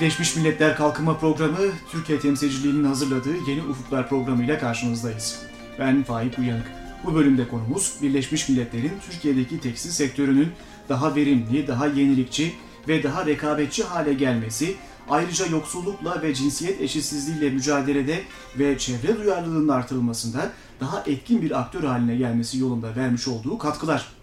Birleşmiş Milletler Kalkınma Programı, Türkiye temsilciliğinin hazırladığı Yeni Ufuklar Programı ile karşınızdayız. Ben Faik Uyanık. Bu bölümde konumuz Birleşmiş Milletler'in Türkiye'deki tekstil sektörünün daha verimli, daha yenilikçi ve daha rekabetçi hale gelmesi, ayrıca yoksullukla ve cinsiyet eşitsizliğiyle mücadelede ve çevre duyarlılığının artırılmasında daha etkin bir aktör haline gelmesi yolunda vermiş olduğu katkılar.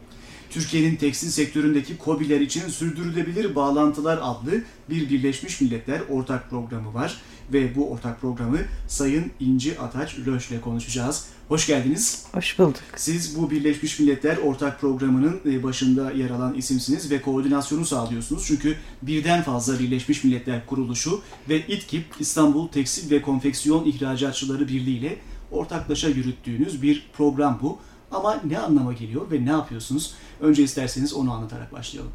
Türkiye'nin tekstil sektöründeki KOBİ'ler için sürdürülebilir bağlantılar adlı bir Birleşmiş Milletler ortak programı var. Ve bu ortak programı Sayın İnci Ataç Löş ile konuşacağız. Hoş geldiniz. Hoş bulduk. Siz bu Birleşmiş Milletler ortak programının e, başında yer alan isimsiniz ve koordinasyonu sağlıyorsunuz. Çünkü birden fazla Birleşmiş Milletler kuruluşu ve İTKİP İstanbul Tekstil ve Konfeksiyon İhracatçıları Birliği ile ortaklaşa yürüttüğünüz bir program bu. Ama ne anlama geliyor ve ne yapıyorsunuz? Önce isterseniz onu anlatarak başlayalım.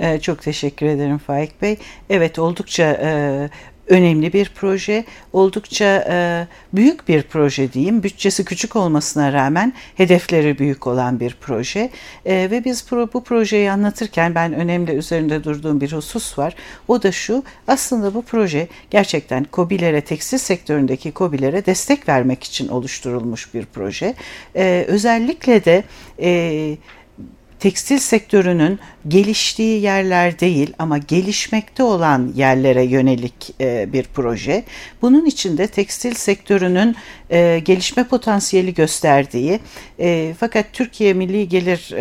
Ee, çok teşekkür ederim Faik Bey. Evet oldukça e, önemli bir proje. Oldukça e, büyük bir proje diyeyim. Bütçesi küçük olmasına rağmen hedefleri büyük olan bir proje. E, ve biz pro, bu projeyi anlatırken ben önemli üzerinde durduğum bir husus var. O da şu aslında bu proje gerçekten COBİ'lere, tekstil sektöründeki COBİ'lere destek vermek için oluşturulmuş bir proje. E, özellikle de e, tekstil sektörünün geliştiği yerler değil ama gelişmekte olan yerlere yönelik e, bir proje. Bunun içinde tekstil sektörünün e, gelişme potansiyeli gösterdiği e, fakat Türkiye Milli Gelir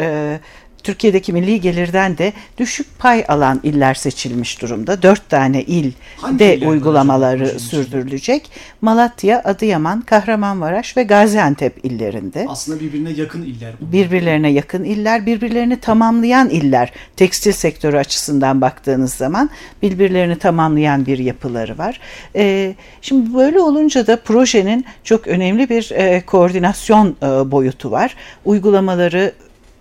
Türkiye'deki milli gelirden de düşük pay alan iller seçilmiş durumda. Dört tane il de uygulamaları sürdürülecek. Malatya, Adıyaman, Kahramanmaraş ve Gaziantep illerinde. Aslında birbirine yakın iller. Bunlar. Birbirlerine yakın iller, birbirlerini tamamlayan iller. Tekstil sektörü açısından baktığınız zaman birbirlerini tamamlayan bir yapıları var. Ee, şimdi böyle olunca da projenin çok önemli bir e, koordinasyon e, boyutu var. Uygulamaları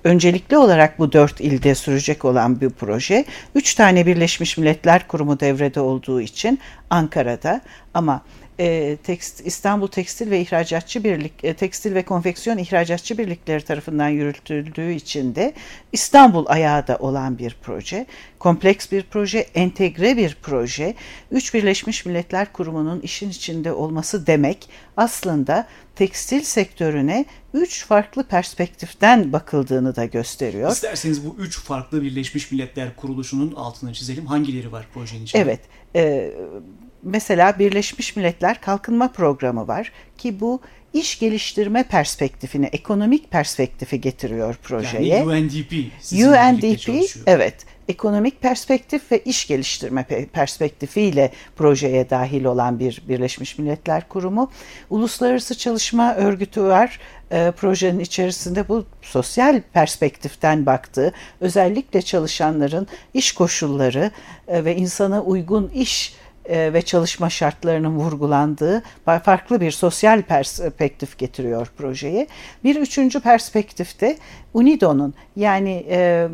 öncelikli olarak bu dört ilde sürecek olan bir proje. Üç tane Birleşmiş Milletler Kurumu devrede olduğu için Ankara'da ama e, tekst, İstanbul Tekstil ve İhracatçı Birlik, e, Tekstil ve Konfeksiyon İhracatçı Birlikleri tarafından yürütüldüğü için de İstanbul ayağı da olan bir proje. Kompleks bir proje, entegre bir proje. Üç Birleşmiş Milletler Kurumu'nun işin içinde olması demek aslında tekstil sektörüne üç farklı perspektiften bakıldığını da gösteriyor. İsterseniz bu üç farklı Birleşmiş Milletler Kuruluşu'nun altını çizelim. Hangileri var projenin içinde? Evet. E, mesela Birleşmiş Milletler Kalkınma Programı var ki bu iş geliştirme perspektifini, ekonomik perspektifi getiriyor projeye. Yani UNDP. UNDP evet ekonomik perspektif ve iş geliştirme perspektifiyle projeye dahil olan bir Birleşmiş Milletler Kurumu. Uluslararası Çalışma Örgütü var. E, projenin içerisinde bu sosyal perspektiften baktığı, özellikle çalışanların iş koşulları e, ve insana uygun iş ve çalışma şartlarının vurgulandığı farklı bir sosyal perspektif getiriyor projeye. Bir üçüncü perspektifte UNIDO'nun yani e,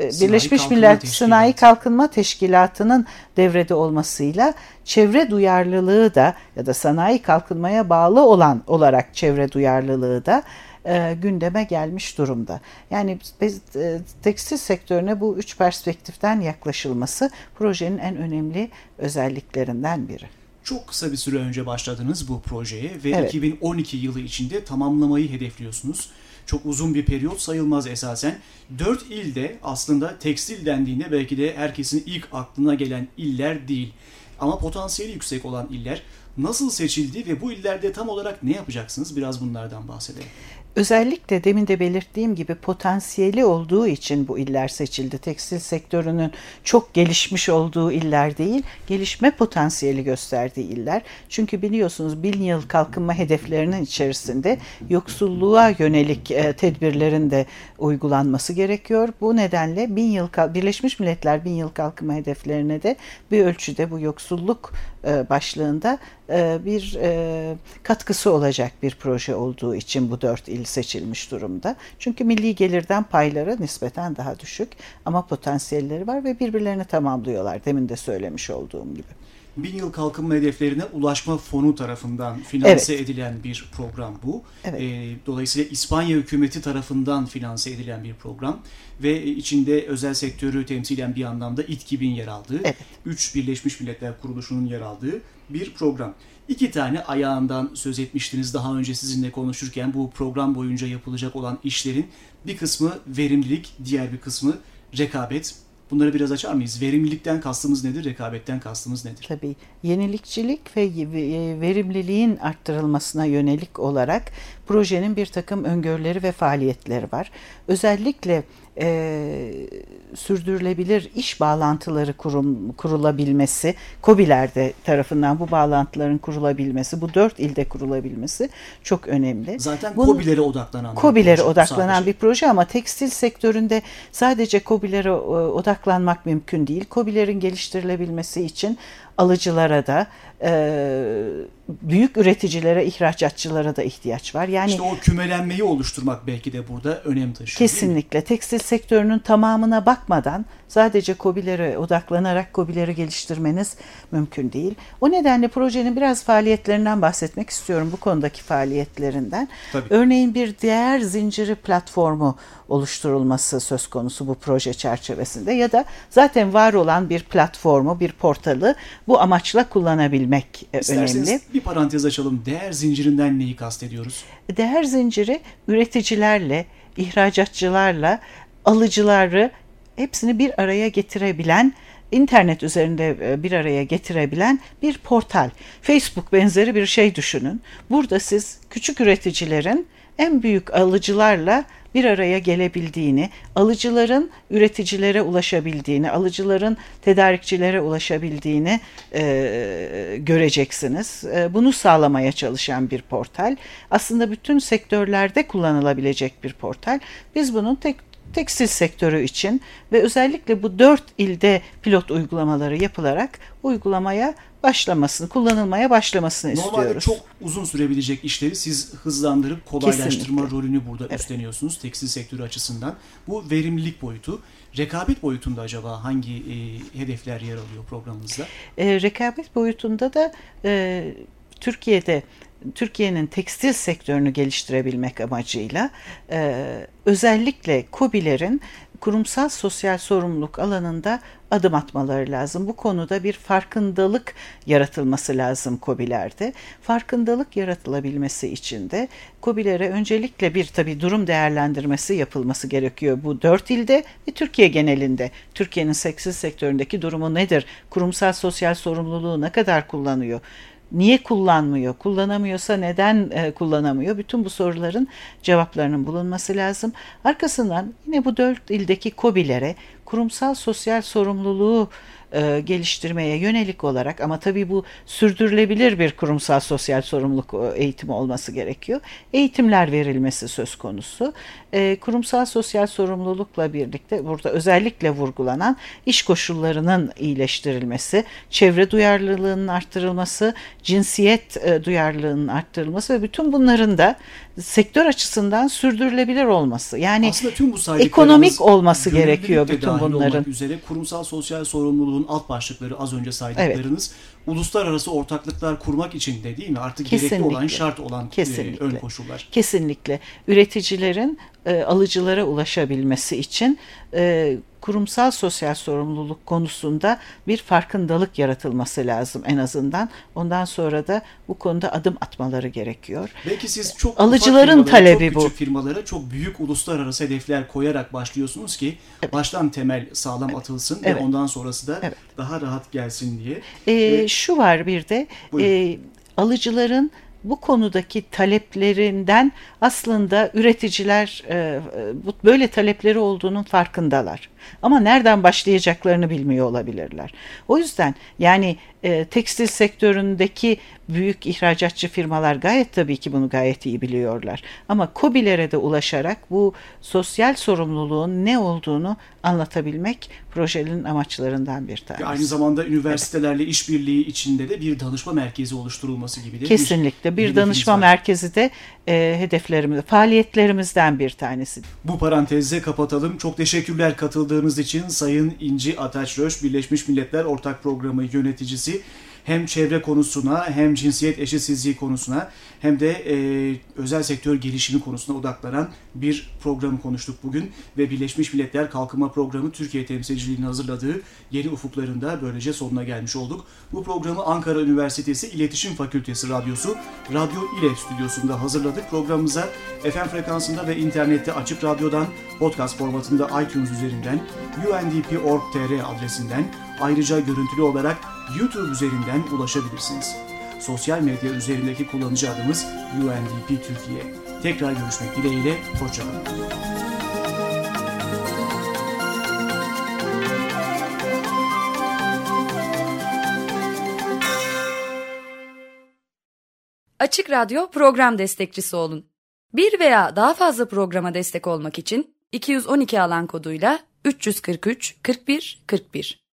e Birleşmiş Milletler Sanayi Kalkınma Teşkilatı'nın devrede olmasıyla çevre duyarlılığı da ya da sanayi kalkınmaya bağlı olan olarak çevre duyarlılığı da e, gündeme gelmiş durumda. Yani biz, e, tekstil sektörüne bu üç perspektiften yaklaşılması projenin en önemli özelliklerinden biri. Çok kısa bir süre önce başladınız bu projeye ve evet. 2012 yılı içinde tamamlamayı hedefliyorsunuz. Çok uzun bir periyot sayılmaz esasen. Dört ilde aslında tekstil dendiğinde belki de herkesin ilk aklına gelen iller değil. Ama potansiyeli yüksek olan iller nasıl seçildi ve bu illerde tam olarak ne yapacaksınız? Biraz bunlardan bahsedelim. Özellikle demin de belirttiğim gibi potansiyeli olduğu için bu iller seçildi. Tekstil sektörünün çok gelişmiş olduğu iller değil, gelişme potansiyeli gösterdiği iller. Çünkü biliyorsunuz bin yıl kalkınma hedeflerinin içerisinde yoksulluğa yönelik e, tedbirlerin de uygulanması gerekiyor. Bu nedenle bin yıl Birleşmiş Milletler bin yıl kalkınma hedeflerine de bir ölçüde bu yoksulluk e, başlığında bir e, katkısı olacak bir proje olduğu için bu dört il seçilmiş durumda. Çünkü milli gelirden payları nispeten daha düşük ama potansiyelleri var ve birbirlerini tamamlıyorlar demin de söylemiş olduğum gibi. Bin Yıl Kalkınma Hedeflerine Ulaşma Fonu tarafından finanse Evet. edilen bir program bu. Evet. Ee, dolayısıyla İspanya hükümeti tarafından finanse edilen bir program ve içinde özel sektörü temsilen bir anlamda İTKİB'in yer aldığı, Evet. 3 Birleşmiş Milletler Kuruluşu'nun yer aldığı bir program. İki tane ayağından söz etmiştiniz daha önce sizinle konuşurken bu program boyunca yapılacak olan işlerin bir kısmı verimlilik, diğer bir kısmı rekabet. Bunları biraz açar mıyız? Verimlilikten kastımız nedir, rekabetten kastımız nedir? Tabii yenilikçilik ve e, verimliliğin arttırılmasına yönelik olarak projenin bir takım öngörüleri ve faaliyetleri var. Özellikle e, sürdürülebilir iş bağlantıları kurum, kurulabilmesi, COBİ'lerde tarafından bu bağlantıların kurulabilmesi, bu dört ilde kurulabilmesi çok önemli. Zaten Bunun- COBİ'lere odaklanan COBİ'lere odaklanan sadece. bir proje ama tekstil sektöründe sadece COBİ'lere e, odaklanmak mümkün değil. COBİ'lerin geliştirilebilmesi için alıcılara da e, büyük üreticilere, ihracatçılara da ihtiyaç var. Yani İşte o kümelenmeyi oluşturmak belki de burada önem taşıyor. Kesinlikle tekstil sektörünün tamamına bakmadan sadece COBİ'lere odaklanarak COBİ'leri geliştirmeniz mümkün değil. O nedenle projenin biraz faaliyetlerinden bahsetmek istiyorum bu konudaki faaliyetlerinden. Tabii. Örneğin bir değer zinciri platformu oluşturulması söz konusu bu proje çerçevesinde ya da zaten var olan bir platformu, bir portalı bu amaçla kullanabilmek e, İsterseniz önemli. bir parantez açalım. Değer zincirinden neyi kastediyoruz? Değer zinciri üreticilerle, ihracatçılarla, alıcıları hepsini bir araya getirebilen, internet üzerinde e, bir araya getirebilen bir portal. Facebook benzeri bir şey düşünün. Burada siz küçük üreticilerin en büyük alıcılarla bir araya gelebildiğini, alıcıların üreticilere ulaşabildiğini, alıcıların tedarikçilere ulaşabildiğini e, göreceksiniz. E, bunu sağlamaya çalışan bir portal. Aslında bütün sektörlerde kullanılabilecek bir portal. Biz bunun tek tekstil sektörü için ve özellikle bu dört ilde pilot uygulamaları yapılarak uygulamaya başlamasını, kullanılmaya başlamasını Normalde istiyoruz. çok uzun sürebilecek işleri siz hızlandırıp kolaylaştırma Kesinlikle. rolünü burada üstleniyorsunuz tekstil sektörü açısından. Bu verimlilik boyutu. Rekabet boyutunda acaba hangi e, hedefler yer alıyor programınızda? E, rekabet boyutunda da e, Türkiye'de Türkiye'nin tekstil sektörünü geliştirebilmek amacıyla e, özellikle KOBİ'lerin kurumsal sosyal sorumluluk alanında adım atmaları lazım. Bu konuda bir farkındalık yaratılması lazım KOBİ'lerde. Farkındalık yaratılabilmesi için de KOBİ'lere öncelikle bir tabi durum değerlendirmesi yapılması gerekiyor. Bu dört ilde ve Türkiye genelinde. Türkiye'nin tekstil sektöründeki durumu nedir? Kurumsal sosyal sorumluluğu ne kadar kullanıyor? Niye kullanmıyor? Kullanamıyorsa neden e, kullanamıyor? Bütün bu soruların cevaplarının bulunması lazım. Arkasından yine bu dört ildeki KOBİ'lere kurumsal sosyal sorumluluğu e, geliştirmeye yönelik olarak ama tabii bu sürdürülebilir bir kurumsal sosyal sorumluluk e, eğitimi olması gerekiyor. Eğitimler verilmesi söz konusu. E, kurumsal sosyal sorumlulukla birlikte burada özellikle vurgulanan iş koşullarının iyileştirilmesi, çevre duyarlılığının arttırılması, cinsiyet e, duyarlılığının arttırılması ve bütün bunların da sektör açısından sürdürülebilir olması. Yani Aslında tüm bu ekonomik olması gerekiyor bütün bunların. üzere kurumsal sosyal sorumluluğun alt başlıkları az önce saydıklarınız uluslararası ortaklıklar kurmak için de değil mi? Artık gerekli Kesinlikle. olan, şart olan e, Kesinlikle. ön koşullar. Kesinlikle üreticilerin e, alıcılara ulaşabilmesi için e, kurumsal sosyal sorumluluk konusunda bir farkındalık yaratılması lazım en azından. Ondan sonra da bu konuda adım atmaları gerekiyor. Belki siz çok Alıcıların talebi çok bu. firmalara çok büyük uluslararası hedefler koyarak başlıyorsunuz ki baştan temel sağlam atılsın Evet. ve ondan sonrası da Evet. daha rahat gelsin diye. E, şu var bir de Buyurun. e, alıcıların bu konudaki taleplerinden aslında üreticiler e, e, böyle talepleri olduğunun farkındalar. Ama nereden başlayacaklarını bilmiyor olabilirler. O yüzden yani e, tekstil sektöründeki büyük ihracatçı firmalar gayet tabii ki bunu gayet iyi biliyorlar. Ama KOBİ'lere de ulaşarak bu sosyal sorumluluğun ne olduğunu anlatabilmek projenin amaçlarından bir tanesi. Ve aynı zamanda üniversitelerle işbirliği içinde de bir danışma merkezi oluşturulması gibi de Kesinlikle bir hedefiniz danışma var. merkezi de e, hedeflerimiz, faaliyetlerimizden bir tanesi. Bu parantezle kapatalım. Çok teşekkürler katıldığınız için Sayın İnci Ataçröş, Birleşmiş Milletler Ortak Programı yöneticisi. Hem çevre konusuna hem cinsiyet eşitsizliği konusuna hem de e, özel sektör gelişimi konusuna odaklanan bir programı konuştuk bugün ve Birleşmiş Milletler Kalkınma Programı Türkiye temsilciliğini hazırladığı Yeni Ufuklarında böylece sonuna gelmiş olduk. Bu programı Ankara Üniversitesi İletişim Fakültesi Radyosu Radyo İle stüdyosunda hazırladık. Programımıza FM frekansında ve internette açık radyodan, podcast formatında iTunes üzerinden, undp.org.tr adresinden, ayrıca görüntülü olarak YouTube üzerinden ulaşabilirsiniz. Sosyal medya üzerindeki kullanıcı adımız UNDP Türkiye. Tekrar görüşmek dileğiyle, hoşçakalın. Açık Radyo program destekçisi olun. Bir veya daha fazla programa destek olmak için 212 alan koduyla 343 41 41